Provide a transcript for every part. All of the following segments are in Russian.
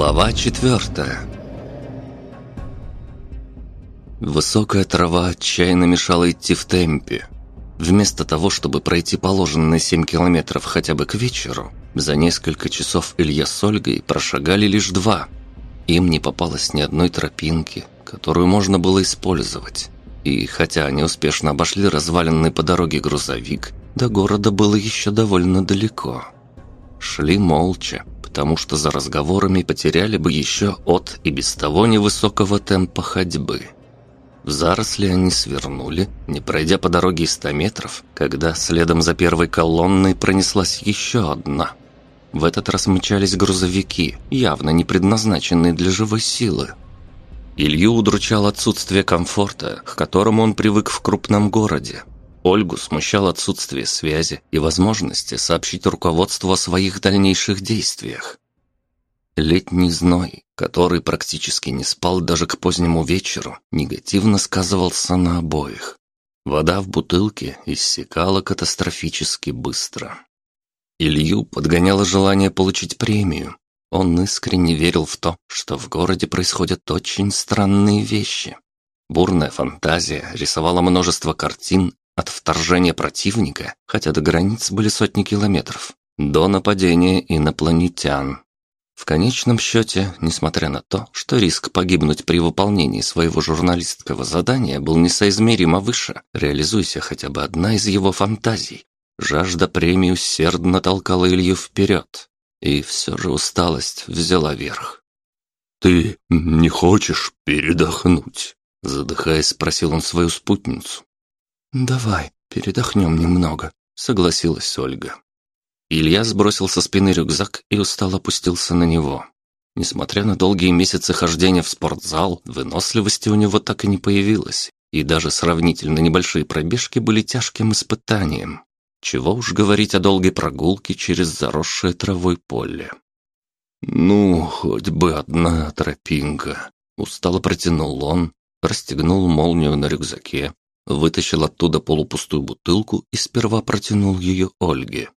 Глава четвертая Высокая трава отчаянно мешала идти в темпе. Вместо того, чтобы пройти положенные семь километров хотя бы к вечеру, за несколько часов Илья с Ольгой прошагали лишь два. Им не попалось ни одной тропинки, которую можно было использовать. И хотя они успешно обошли разваленный по дороге грузовик, до города было еще довольно далеко. Шли молча, потому что за разговорами потеряли бы еще от и без того невысокого темпа ходьбы. В заросли они свернули, не пройдя по дороге и ста метров, когда следом за первой колонной пронеслась еще одна. В этот раз мчались грузовики, явно не предназначенные для живой силы. Илью удручал отсутствие комфорта, к которому он привык в крупном городе. Ольгу смущало отсутствие связи и возможности сообщить руководству о своих дальнейших действиях. Летний зной, который практически не спал даже к позднему вечеру, негативно сказывался на обоих. Вода в бутылке иссякала катастрофически быстро. Илью подгоняло желание получить премию. Он искренне верил в то, что в городе происходят очень странные вещи. Бурная фантазия рисовала множество картин от вторжения противника, хотя до границ были сотни километров, до нападения инопланетян. В конечном счете, несмотря на то, что риск погибнуть при выполнении своего журналистского задания был несоизмеримо выше, реализуйся хотя бы одна из его фантазий, жажда премии усердно толкала Илью вперед, и все же усталость взяла верх. «Ты не хочешь передохнуть?» Задыхаясь, спросил он свою спутницу. «Давай, передохнем немного», — согласилась Ольга. Илья сбросил со спины рюкзак и устало опустился на него. Несмотря на долгие месяцы хождения в спортзал, выносливости у него так и не появилось, и даже сравнительно небольшие пробежки были тяжким испытанием. Чего уж говорить о долгой прогулке через заросшее травой поле. «Ну, хоть бы одна тропинка», — устало протянул он, расстегнул молнию на рюкзаке, вытащил оттуда полупустую бутылку и сперва протянул ее Ольге.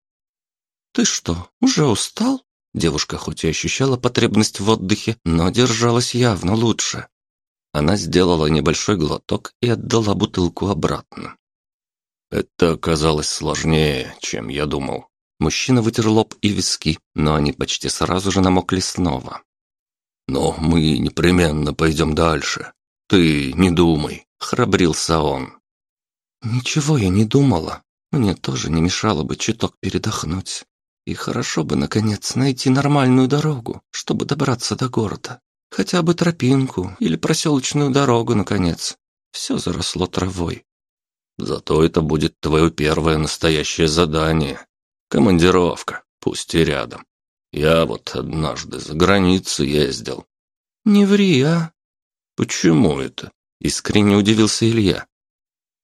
«Ты что, уже устал?» Девушка хоть и ощущала потребность в отдыхе, но держалась явно лучше. Она сделала небольшой глоток и отдала бутылку обратно. Это оказалось сложнее, чем я думал. Мужчина вытер лоб и виски, но они почти сразу же намокли снова. «Но мы непременно пойдем дальше. Ты не думай», — храбрился он. «Ничего я не думала. Мне тоже не мешало бы чуток передохнуть. И хорошо бы, наконец, найти нормальную дорогу, чтобы добраться до города. Хотя бы тропинку или проселочную дорогу, наконец. Все заросло травой. Зато это будет твое первое настоящее задание. Командировка, пусть и рядом. Я вот однажды за границу ездил. Не ври, а? Почему это? Искренне удивился Илья.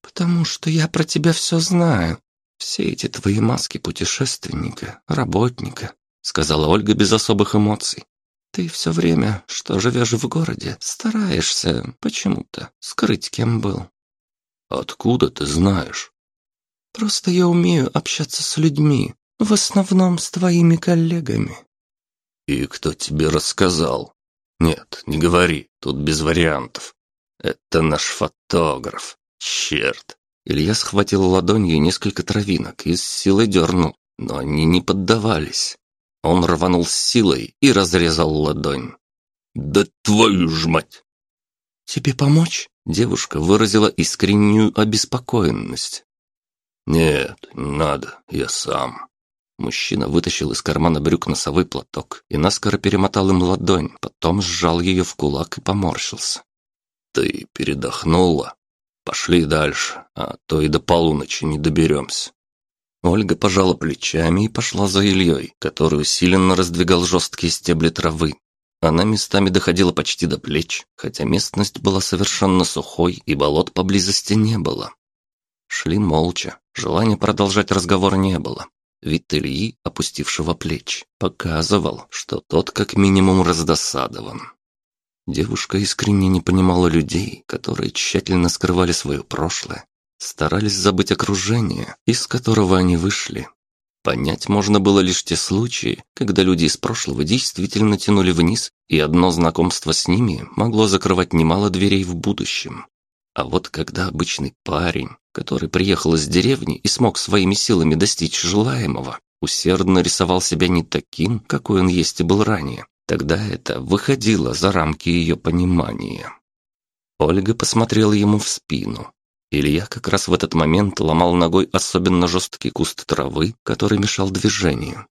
«Потому что я про тебя все знаю. Все эти твои маски путешественника, работника», сказала Ольга без особых эмоций. «Ты все время, что живешь в городе, стараешься почему-то скрыть, кем был». «Откуда ты знаешь?» «Просто я умею общаться с людьми, в основном с твоими коллегами». «И кто тебе рассказал?» «Нет, не говори, тут без вариантов. Это наш фотограф. Черт!» Илья схватил ладонью несколько травинок и с силой дернул, но они не поддавались. Он рванул с силой и разрезал ладонь. «Да твою ж мать!» «Тебе помочь?» Девушка выразила искреннюю обеспокоенность. «Нет, не надо, я сам». Мужчина вытащил из кармана брюк носовой платок и наскоро перемотал им ладонь, потом сжал ее в кулак и поморщился. «Ты передохнула? Пошли дальше, а то и до полуночи не доберемся». Ольга пожала плечами и пошла за Ильей, который усиленно раздвигал жесткие стебли травы. Она местами доходила почти до плеч, хотя местность была совершенно сухой и болот поблизости не было. Шли молча, желания продолжать разговор не было. Вид Ильи, опустившего плеч, показывал, что тот как минимум раздосадован. Девушка искренне не понимала людей, которые тщательно скрывали свое прошлое, старались забыть окружение, из которого они вышли. Понять можно было лишь те случаи, когда люди из прошлого действительно тянули вниз, и одно знакомство с ними могло закрывать немало дверей в будущем. А вот когда обычный парень, который приехал из деревни и смог своими силами достичь желаемого, усердно рисовал себя не таким, какой он есть и был ранее, тогда это выходило за рамки ее понимания. Ольга посмотрела ему в спину, Илья как раз в этот момент ломал ногой особенно жесткий куст травы, который мешал движению.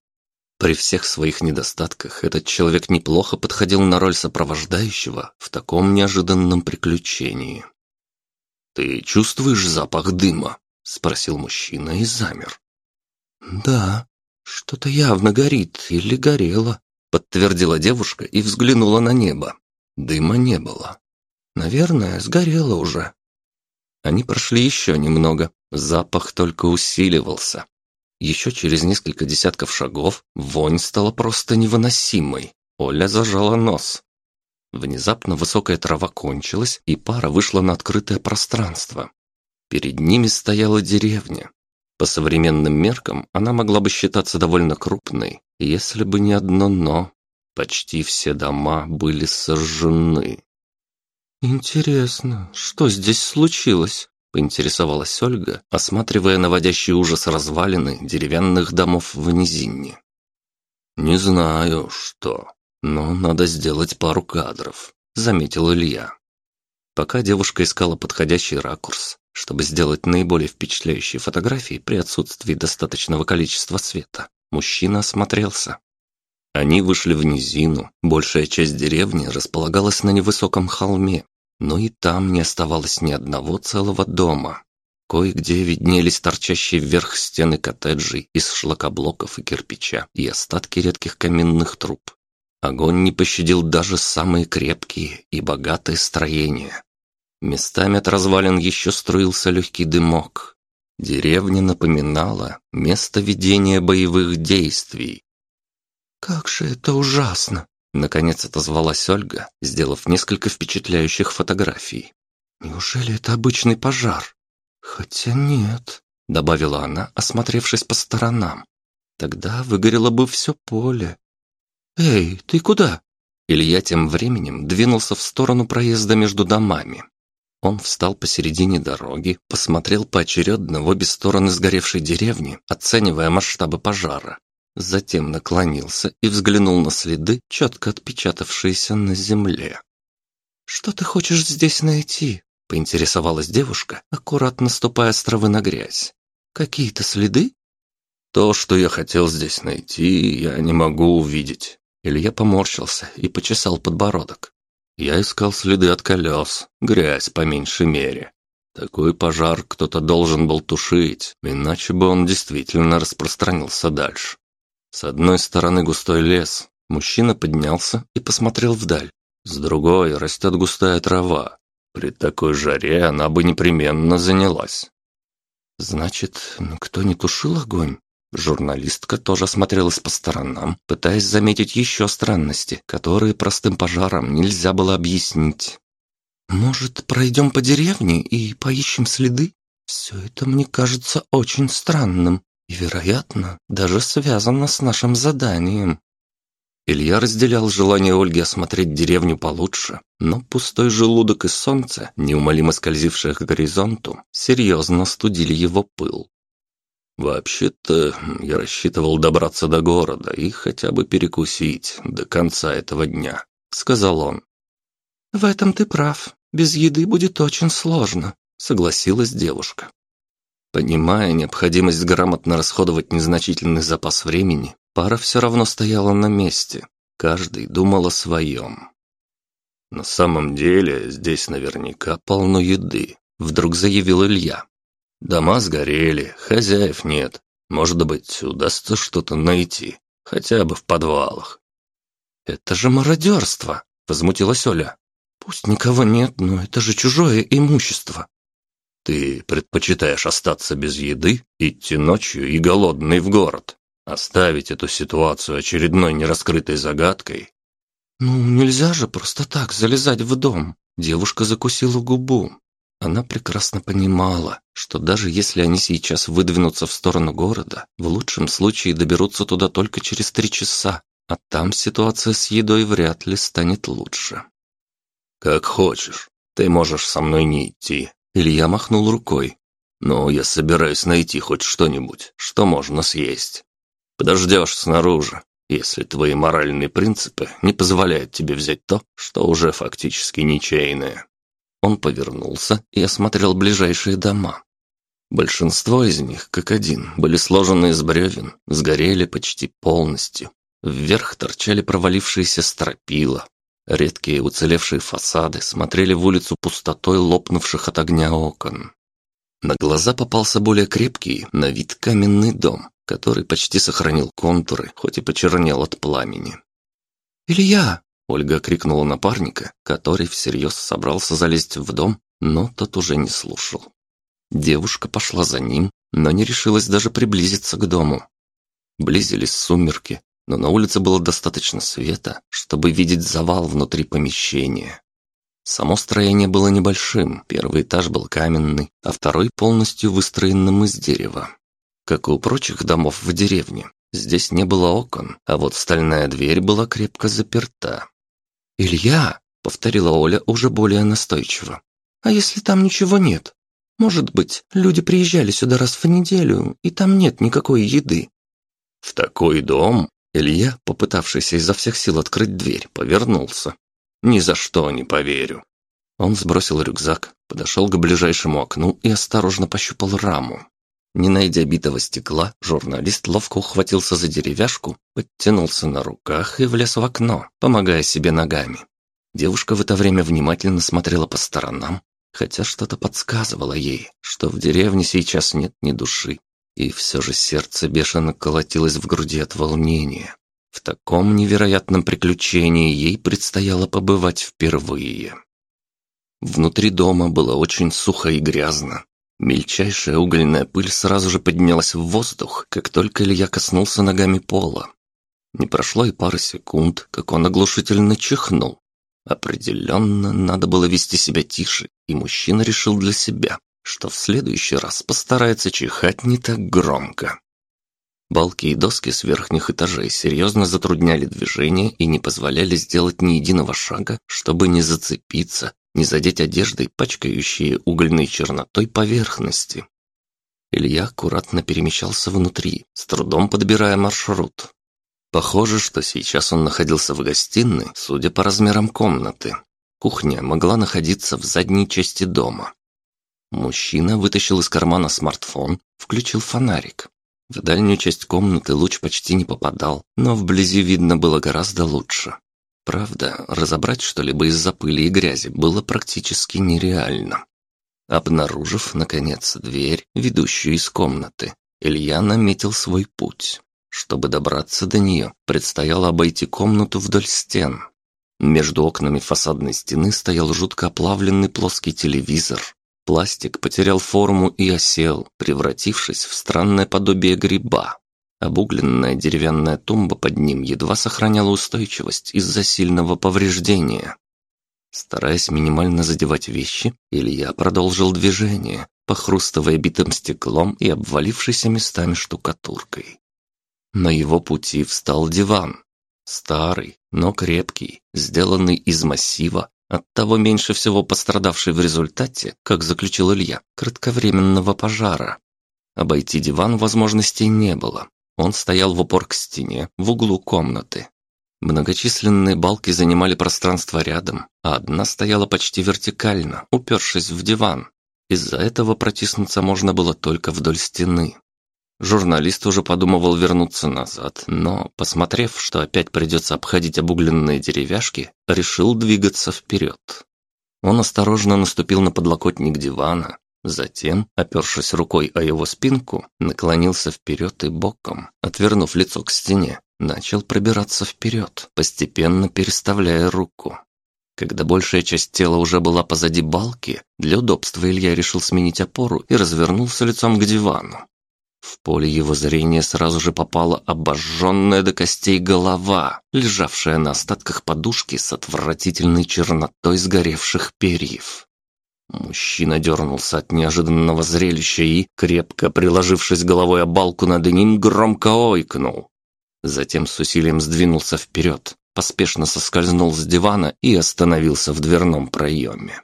При всех своих недостатках этот человек неплохо подходил на роль сопровождающего в таком неожиданном приключении. «Ты чувствуешь запах дыма?» – спросил мужчина и замер. «Да, что-то явно горит или горело», – подтвердила девушка и взглянула на небо. Дыма не было. «Наверное, сгорело уже», они прошли еще немного, запах только усиливался. Еще через несколько десятков шагов вонь стала просто невыносимой. Оля зажала нос. Внезапно высокая трава кончилась, и пара вышла на открытое пространство. Перед ними стояла деревня. По современным меркам она могла бы считаться довольно крупной, если бы не одно «но». Почти все дома были сожжены. «Интересно, что здесь случилось?» – поинтересовалась Ольга, осматривая наводящий ужас развалины деревянных домов в низине. «Не знаю, что, но надо сделать пару кадров», – заметил Илья. Пока девушка искала подходящий ракурс, чтобы сделать наиболее впечатляющие фотографии при отсутствии достаточного количества света, мужчина осмотрелся. Они вышли в низину, большая часть деревни располагалась на невысоком холме, но и там не оставалось ни одного целого дома. Кое-где виднелись торчащие вверх стены коттеджей из шлакоблоков и кирпича и остатки редких каминных труб. Огонь не пощадил даже самые крепкие и богатые строения. Местами от развалин еще струился легкий дымок. Деревня напоминала место ведения боевых действий. «Как же это ужасно!» Наконец отозвалась Ольга, сделав несколько впечатляющих фотографий. «Неужели это обычный пожар?» «Хотя нет», — добавила она, осмотревшись по сторонам. «Тогда выгорело бы все поле». «Эй, ты куда?» Илья тем временем двинулся в сторону проезда между домами. Он встал посередине дороги, посмотрел поочередно в обе стороны сгоревшей деревни, оценивая масштабы пожара, затем наклонился и взглянул на следы, четко отпечатавшиеся на земле. «Что ты хочешь здесь найти?» — поинтересовалась девушка, аккуратно ступая с травы на грязь. «Какие-то следы?» «То, что я хотел здесь найти, я не могу увидеть». Илья поморщился и почесал подбородок. Я искал следы от колес, грязь по меньшей мере. Такой пожар кто-то должен был тушить, иначе бы он действительно распространился дальше. С одной стороны густой лес. Мужчина поднялся и посмотрел вдаль. С другой растет густая трава. При такой жаре она бы непременно занялась. Значит, никто не тушил огонь? Журналистка тоже осмотрелась по сторонам, пытаясь заметить еще странности, которые простым пожаром нельзя было объяснить. «Может, пройдем по деревне и поищем следы? Все это мне кажется очень странным» и, вероятно, даже связано с нашим заданием. Илья разделял желание Ольги осмотреть деревню получше, но пустой желудок и солнце, неумолимо скользившее к горизонту, серьезно студили его пыл. «Вообще-то я рассчитывал добраться до города и хотя бы перекусить до конца этого дня», — сказал он. «В этом ты прав. Без еды будет очень сложно», — согласилась девушка. Понимая необходимость грамотно расходовать незначительный запас времени, пара все равно стояла на месте. Каждый думал о своем. «На самом деле здесь наверняка полно еды», — вдруг заявил Илья. «Дома сгорели, хозяев нет. Может быть, удастся что-то найти, хотя бы в подвалах». «Это же мародерство!» — возмутилась Оля. «Пусть никого нет, но это же чужое имущество. Ты предпочитаешь остаться без еды, идти ночью и голодный в город, оставить эту ситуацию очередной нераскрытой загадкой? Ну, нельзя же просто так залезать в дом. Девушка закусила губу. Она прекрасно понимала, что даже если они сейчас выдвинутся в сторону города, в лучшем случае доберутся туда только через три часа, а там ситуация с едой вряд ли станет лучше. «Как хочешь. Ты можешь со мной не идти». Илья махнул рукой. «Но я собираюсь найти хоть что-нибудь, что можно съесть. Подождешь снаружи, если твои моральные принципы не позволяют тебе взять то, что уже фактически ничейное». Он повернулся и осмотрел ближайшие дома. Большинство из них, как один, были сложены из бревен, сгорели почти полностью. Вверх торчали провалившиеся стропила. Редкие уцелевшие фасады смотрели в улицу пустотой лопнувших от огня окон. На глаза попался более крепкий, на вид каменный дом, который почти сохранил контуры, хоть и почернел от пламени. «Илья!» Ольга крикнула напарника, который всерьез собрался залезть в дом, но тот уже не слушал. Девушка пошла за ним, но не решилась даже приблизиться к дому. Близились сумерки, но на улице было достаточно света, чтобы видеть завал внутри помещения. Само строение было небольшим, первый этаж был каменный, а второй полностью выстроенным из дерева. Как и у прочих домов в деревне, здесь не было окон, а вот стальная дверь была крепко заперта. «Илья!» — повторила Оля уже более настойчиво. «А если там ничего нет? Может быть, люди приезжали сюда раз в неделю, и там нет никакой еды?» «В такой дом?» Илья, попытавшийся изо всех сил открыть дверь, повернулся. «Ни за что не поверю». Он сбросил рюкзак, подошел к ближайшему окну и осторожно пощупал раму. Не найдя битого стекла, журналист ловко ухватился за деревяшку, подтянулся на руках и влез в окно, помогая себе ногами. Девушка в это время внимательно смотрела по сторонам, хотя что-то подсказывало ей, что в деревне сейчас нет ни души. И все же сердце бешено колотилось в груди от волнения. В таком невероятном приключении ей предстояло побывать впервые. Внутри дома было очень сухо и грязно, Мельчайшая угольная пыль сразу же поднялась в воздух, как только Илья коснулся ногами пола. Не прошло и пары секунд, как он оглушительно чихнул. Определенно, надо было вести себя тише, и мужчина решил для себя, что в следующий раз постарается чихать не так громко. Балки и доски с верхних этажей серьезно затрудняли движение и не позволяли сделать ни единого шага, чтобы не зацепиться не задеть одеждой пачкающие угольной чернотой поверхности. Илья аккуратно перемещался внутри, с трудом подбирая маршрут. Похоже, что сейчас он находился в гостиной, судя по размерам комнаты. Кухня могла находиться в задней части дома. Мужчина вытащил из кармана смартфон, включил фонарик. В дальнюю часть комнаты луч почти не попадал, но вблизи видно было гораздо лучше. Правда, разобрать что-либо из-за пыли и грязи было практически нереально. Обнаружив, наконец, дверь, ведущую из комнаты, Илья наметил свой путь. Чтобы добраться до нее, предстояло обойти комнату вдоль стен. Между окнами фасадной стены стоял жутко оплавленный плоский телевизор. Пластик потерял форму и осел, превратившись в странное подобие гриба. Обугленная деревянная тумба под ним едва сохраняла устойчивость из-за сильного повреждения. Стараясь минимально задевать вещи, Илья продолжил движение, похрустывая битым стеклом и обвалившейся местами штукатуркой. На его пути встал диван. Старый, но крепкий, сделанный из массива, оттого меньше всего пострадавший в результате, как заключил Илья, кратковременного пожара. Обойти диван возможностей не было, он стоял в упор к стене, в углу комнаты. Многочисленные балки занимали пространство рядом, а одна стояла почти вертикально, упершись в диван. Из-за этого протиснуться можно было только вдоль стены. Журналист уже подумывал вернуться назад, но, посмотрев, что опять придется обходить обугленные деревяшки, решил двигаться вперед. Он осторожно наступил на подлокотник дивана, Затем, опершись рукой о его спинку, наклонился вперед и боком, отвернув лицо к стене, начал пробираться вперед, постепенно переставляя руку. Когда большая часть тела уже была позади балки, для удобства Илья решил сменить опору и развернулся лицом к дивану. В поле его зрения сразу же попала обожженная до костей голова, лежавшая на остатках подушки с отвратительной чернотой сгоревших перьев. Мужчина дернулся от неожиданного зрелища и, крепко приложившись головой о балку над ним, громко ойкнул. Затем с усилием сдвинулся вперед, поспешно соскользнул с дивана и остановился в дверном проеме.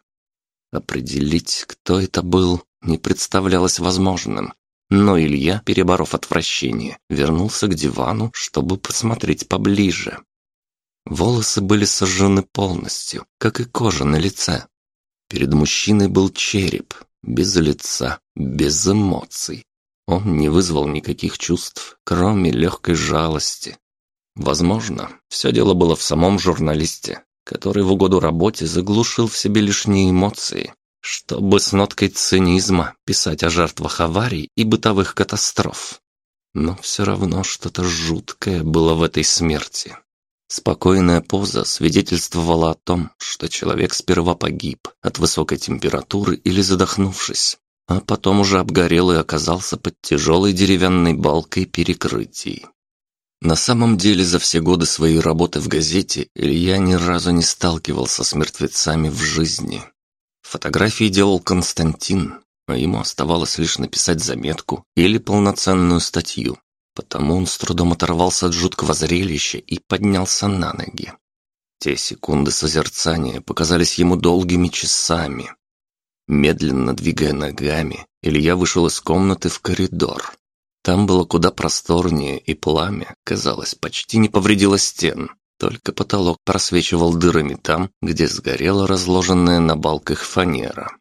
Определить, кто это был, не представлялось возможным, но Илья, переборов отвращение, вернулся к дивану, чтобы посмотреть поближе. Волосы были сожжены полностью, как и кожа на лице. Перед мужчиной был череп, без лица, без эмоций. Он не вызвал никаких чувств, кроме легкой жалости. Возможно, все дело было в самом журналисте, который в угоду работе заглушил в себе лишние эмоции, чтобы с ноткой цинизма писать о жертвах аварий и бытовых катастроф. Но все равно что-то жуткое было в этой смерти. Спокойная поза свидетельствовала о том, что человек сперва погиб от высокой температуры или задохнувшись, а потом уже обгорел и оказался под тяжелой деревянной балкой перекрытий. На самом деле, за все годы своей работы в газете Илья ни разу не сталкивался с мертвецами в жизни. Фотографии делал Константин, а ему оставалось лишь написать заметку или полноценную статью. Потому он с трудом оторвался от жуткого зрелища и поднялся на ноги. Те секунды созерцания показались ему долгими часами. Медленно двигая ногами, Илья вышел из комнаты в коридор. Там было куда просторнее, и пламя, казалось, почти не повредило стен. Только потолок просвечивал дырами там, где сгорела разложенная на балках фанера.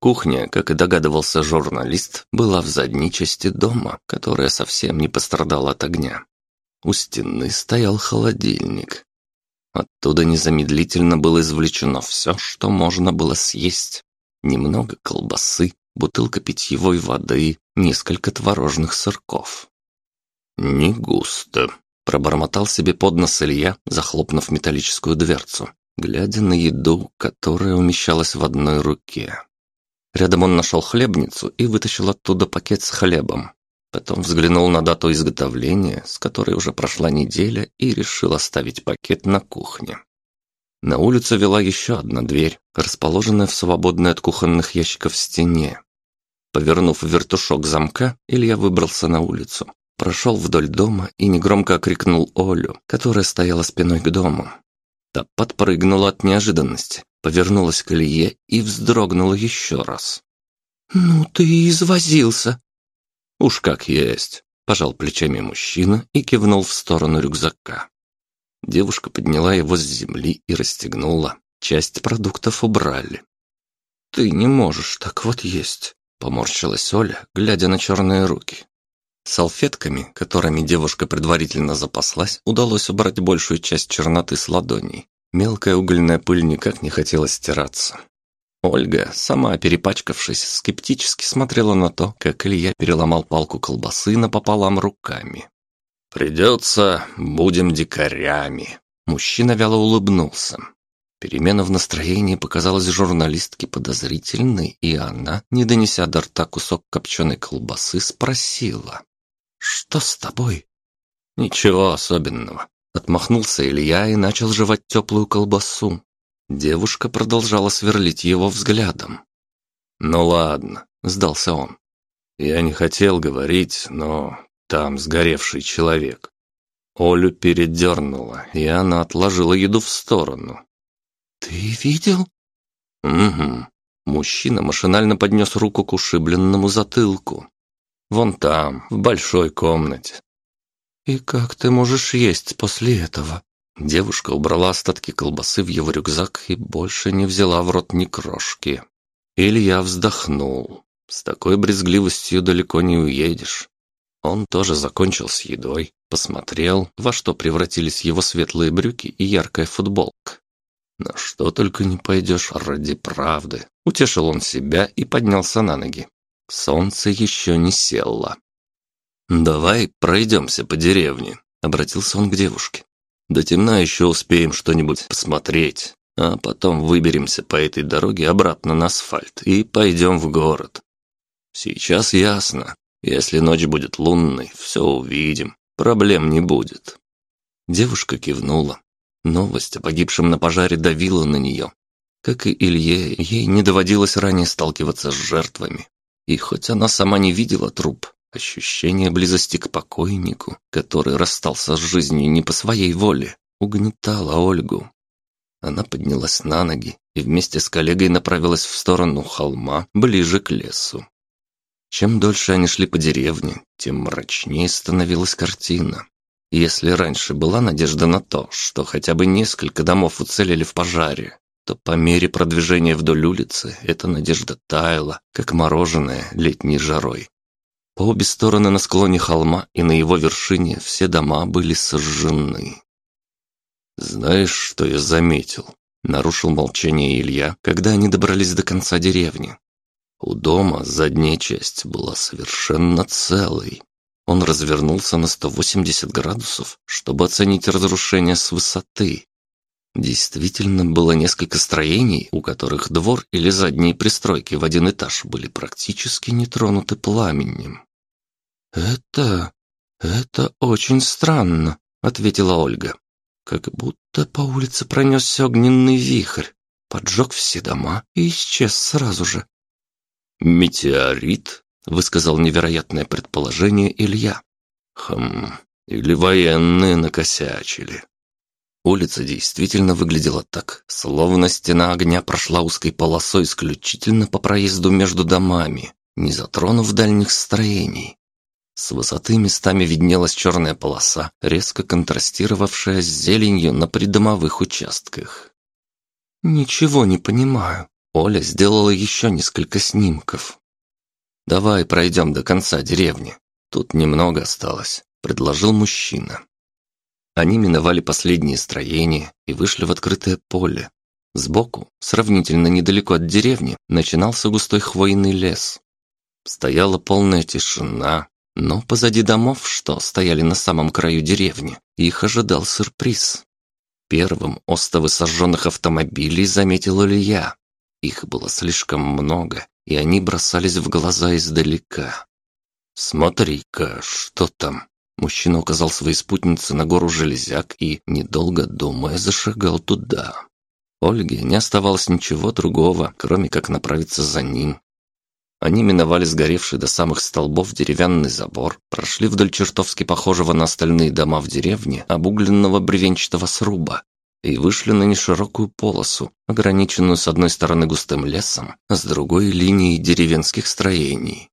Кухня, как и догадывался журналист, была в задней части дома, которая совсем не пострадала от огня. У стены стоял холодильник. Оттуда незамедлительно было извлечено все, что можно было съесть. Немного колбасы, бутылка питьевой воды, несколько творожных сырков. «Не густо», Пробормотал себе под нос Илья, захлопнув металлическую дверцу, глядя на еду, которая умещалась в одной руке. Рядом он нашел хлебницу и вытащил оттуда пакет с хлебом. Потом взглянул на дату изготовления, с которой уже прошла неделя, и решил оставить пакет на кухне. На улицу вела еще одна дверь, расположенная в свободной от кухонных ящиков стене. Повернув вертушок замка, Илья выбрался на улицу прошел вдоль дома и негромко окрикнул Олю, которая стояла спиной к дому. Та подпрыгнула от неожиданности, повернулась к Илье и вздрогнула еще раз. «Ну ты и извозился!» «Уж как есть!» – пожал плечами мужчина и кивнул в сторону рюкзака. Девушка подняла его с земли и расстегнула. Часть продуктов убрали. «Ты не можешь так вот есть», – поморщилась Оля, глядя на черные руки. Салфетками, которыми девушка предварительно запаслась, удалось убрать большую часть черноты с ладоней. Мелкая угольная пыль никак не хотела стираться. Ольга, сама перепачкавшись, скептически смотрела на то, как Илья переломал палку колбасы напополам руками. «Придется, будем дикарями». Мужчина вяло улыбнулся. Перемена в настроении показалась журналистке подозрительной, и она, не донеся до рта кусок копченой колбасы, спросила. «Что с тобой?» «Ничего особенного», — отмахнулся Илья и начал жевать теплую колбасу. Девушка продолжала сверлить его взглядом. «Ну ладно», — сдался он. «Я не хотел говорить, но там сгоревший человек». Олю передернула, и она отложила еду в сторону. «Ты видел?» «Угу». Мужчина машинально поднес руку к ушибленному затылку. Вон там, в большой комнате. И как ты можешь есть после этого? Девушка убрала остатки колбасы в его рюкзак и больше не взяла в рот ни крошки. Илья вздохнул. С такой брезгливостью далеко не уедешь. Он тоже закончил с едой, посмотрел, во что превратились его светлые брюки и яркая футболка. На что только не пойдешь ради правды. Утешил он себя и поднялся на ноги. Солнце еще не село. «Давай пройдемся по деревне», — обратился он к девушке. «До темна еще успеем что-нибудь посмотреть, а потом выберемся по этой дороге обратно на асфальт и пойдем в город. Сейчас ясно, если ночь будет лунной, все увидим, проблем не будет». Девушка кивнула. Новость о погибшем на пожаре давила на нее. Как и Илье, ей не доводилось ранее сталкиваться с жертвами. И хоть она сама не видела труп, ощущение близости к покойнику, который расстался с жизнью не по своей воле, угнетало Ольгу. Она поднялась на ноги и вместе с коллегой направилась в сторону холма, ближе к лесу. Чем дольше они шли по деревне, тем мрачнее становилась картина. Если раньше была надежда на то, что хотя бы несколько домов уцелели в пожаре, то по мере продвижения вдоль улицы эта надежда таяла, как мороженое летней жарой. По обе стороны на склоне холма и на его вершине все дома были сожжены. «Знаешь, что я заметил?» — нарушил молчание Илья, когда они добрались до конца деревни. У дома задняя часть была совершенно целой. Он развернулся на 180 градусов, чтобы оценить разрушение с высоты. Действительно, было несколько строений, у которых двор или задние пристройки в один этаж были практически не тронуты пламенем. «Это... это очень странно», — ответила Ольга. «Как будто по улице пронесся огненный вихрь, поджег все дома и исчез сразу же. «Метеорит?» — высказал невероятное предположение Илья. «Хм, или военные накосячили». Улица действительно выглядела так, словно стена огня прошла узкой полосой исключительно по проезду между домами, не затронув дальних строений. С высоты местами виднелась черная полоса, резко контрастировавшая с зеленью на придомовых участках. «Ничего не понимаю», Оля сделала еще несколько снимков. «Давай пройдем до конца деревни. Тут немного осталось», — предложил мужчина. Они миновали последние строения и вышли в открытое поле. Сбоку, сравнительно недалеко от деревни, начинался густой хвойный лес. Стояла полная тишина, но позади домов, что стояли на самом краю деревни, их ожидал сюрприз. Первым остовы сожженных автомобилей заметил Илья. Их было слишком много, и они бросались в глаза издалека. «Смотри-ка, что там?» Мужчина указал своей спутнице на гору железяк и, недолго думая, зашагал туда. Ольге не оставалось ничего другого, кроме как направиться за ним. Они миновали сгоревший до самых столбов деревянный забор, прошли вдоль чертовски похожего на остальные дома в деревне обугленного бревенчатого сруба и вышли на неширокую полосу, ограниченную с одной стороны густым лесом, а с другой линией деревенских строений.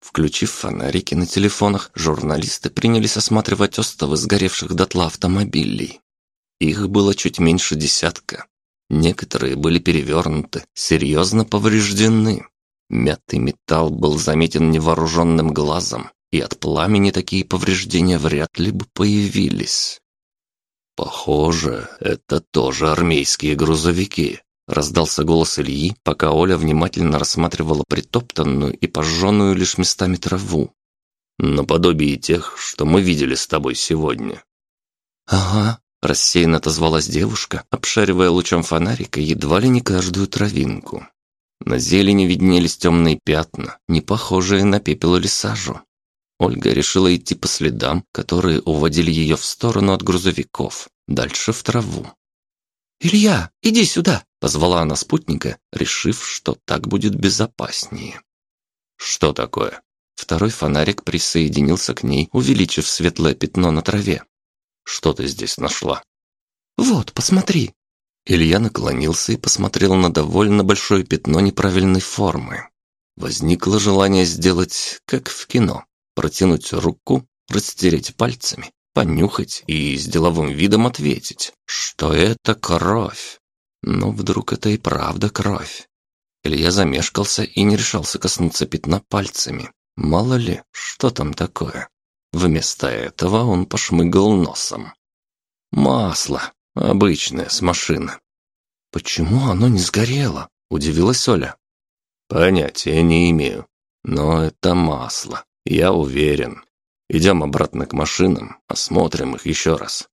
Включив фонарики на телефонах, журналисты принялись осматривать остовы сгоревших дотла автомобилей. Их было чуть меньше десятка. Некоторые были перевернуты, серьезно повреждены. Мятый металл был заметен невооруженным глазом, и от пламени такие повреждения вряд ли бы появились. «Похоже, это тоже армейские грузовики», — раздался голос Ильи, пока Оля внимательно рассматривала притоптанную и пожженную лишь местами траву. «Наподобие тех, что мы видели с тобой сегодня». «Ага», — рассеянно отозвалась девушка, обшаривая лучом фонарика едва ли не каждую травинку. На зелени виднелись темные пятна, не похожие на пепел или сажу. Ольга решила идти по следам, которые уводили ее в сторону от грузовиков, дальше в траву. «Илья, иди сюда!» – позвала она спутника, решив, что так будет безопаснее. «Что такое?» Второй фонарик присоединился к ней, увеличив светлое пятно на траве. «Что ты здесь нашла?» «Вот, посмотри!» Илья наклонился и посмотрел на довольно большое пятно неправильной формы. Возникло желание сделать, как в кино протянуть руку, растереть пальцами, понюхать и с деловым видом ответить, что это кровь. Но вдруг это и правда кровь. Илья замешкался и не решался коснуться пятна пальцами. Мало ли, что там такое. Вместо этого он пошмыгал носом. Масло. Обычное, с машины. «Почему оно не сгорело?» – удивилась Оля. «Понятия не имею. Но это масло. Я уверен. Идем обратно к машинам, осмотрим их еще раз.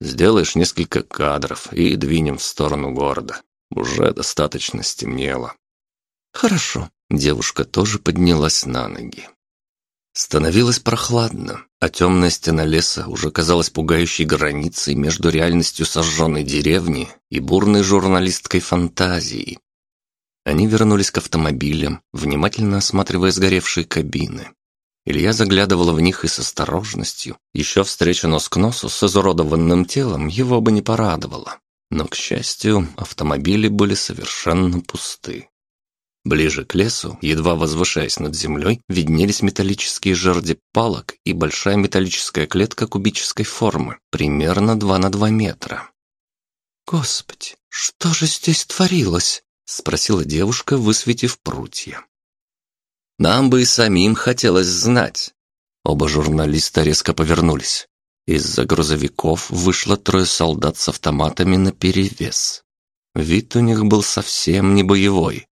Сделаешь несколько кадров и двинем в сторону города. Уже достаточно стемнело. Хорошо. Девушка тоже поднялась на ноги. Становилось прохладно, а темная стена леса уже казалась пугающей границей между реальностью сожженной деревни и бурной журналисткой фантазией. Они вернулись к автомобилям, внимательно осматривая сгоревшие кабины. Илья заглядывал в них и с осторожностью. Еще встреча нос к носу с изуродованным телом его бы не порадовала. Но, к счастью, автомобили были совершенно пусты. Ближе к лесу, едва возвышаясь над землей, виднелись металлические жерди палок и большая металлическая клетка кубической формы, примерно 2 на 2 метра. «Господи, что же здесь творилось?» — спросила девушка, высветив прутья. «Нам бы и самим хотелось знать». Оба журналиста резко повернулись. Из-за грузовиков вышло трое солдат с автоматами наперевес. Вид у них был совсем не боевой.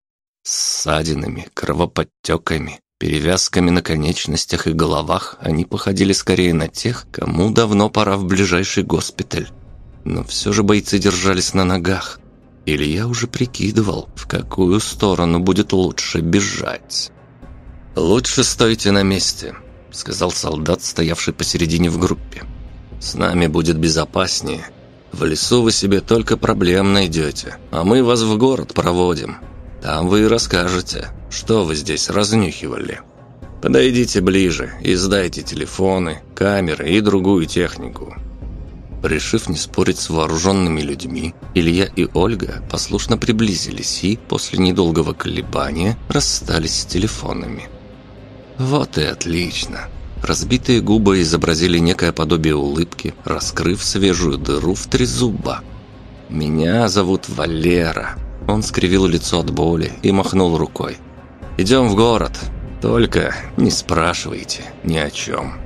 С ссадинами, кровоподтеками, перевязками на конечностях и головах они походили скорее на тех, кому давно пора в ближайший госпиталь. Но все же бойцы держались на ногах. Илья уже прикидывал, в какую сторону будет лучше бежать. «Лучше стойте на месте», — сказал солдат, стоявший посередине в группе. «С нами будет безопаснее. В лесу вы себе только проблем найдете, а мы вас в город проводим. Там вы и расскажете, что вы здесь разнюхивали. Подойдите ближе и сдайте телефоны, камеры и другую технику». Решив не спорить с вооруженными людьми, Илья и Ольга послушно приблизились и, после недолгого колебания, расстались с телефонами. «Вот и отлично!» Разбитые губы изобразили некое подобие улыбки, раскрыв свежую дыру в три зуба. «Меня зовут Валера», он скривил лицо от боли и махнул рукой. «Идем в город. Только не спрашивайте ни о чем».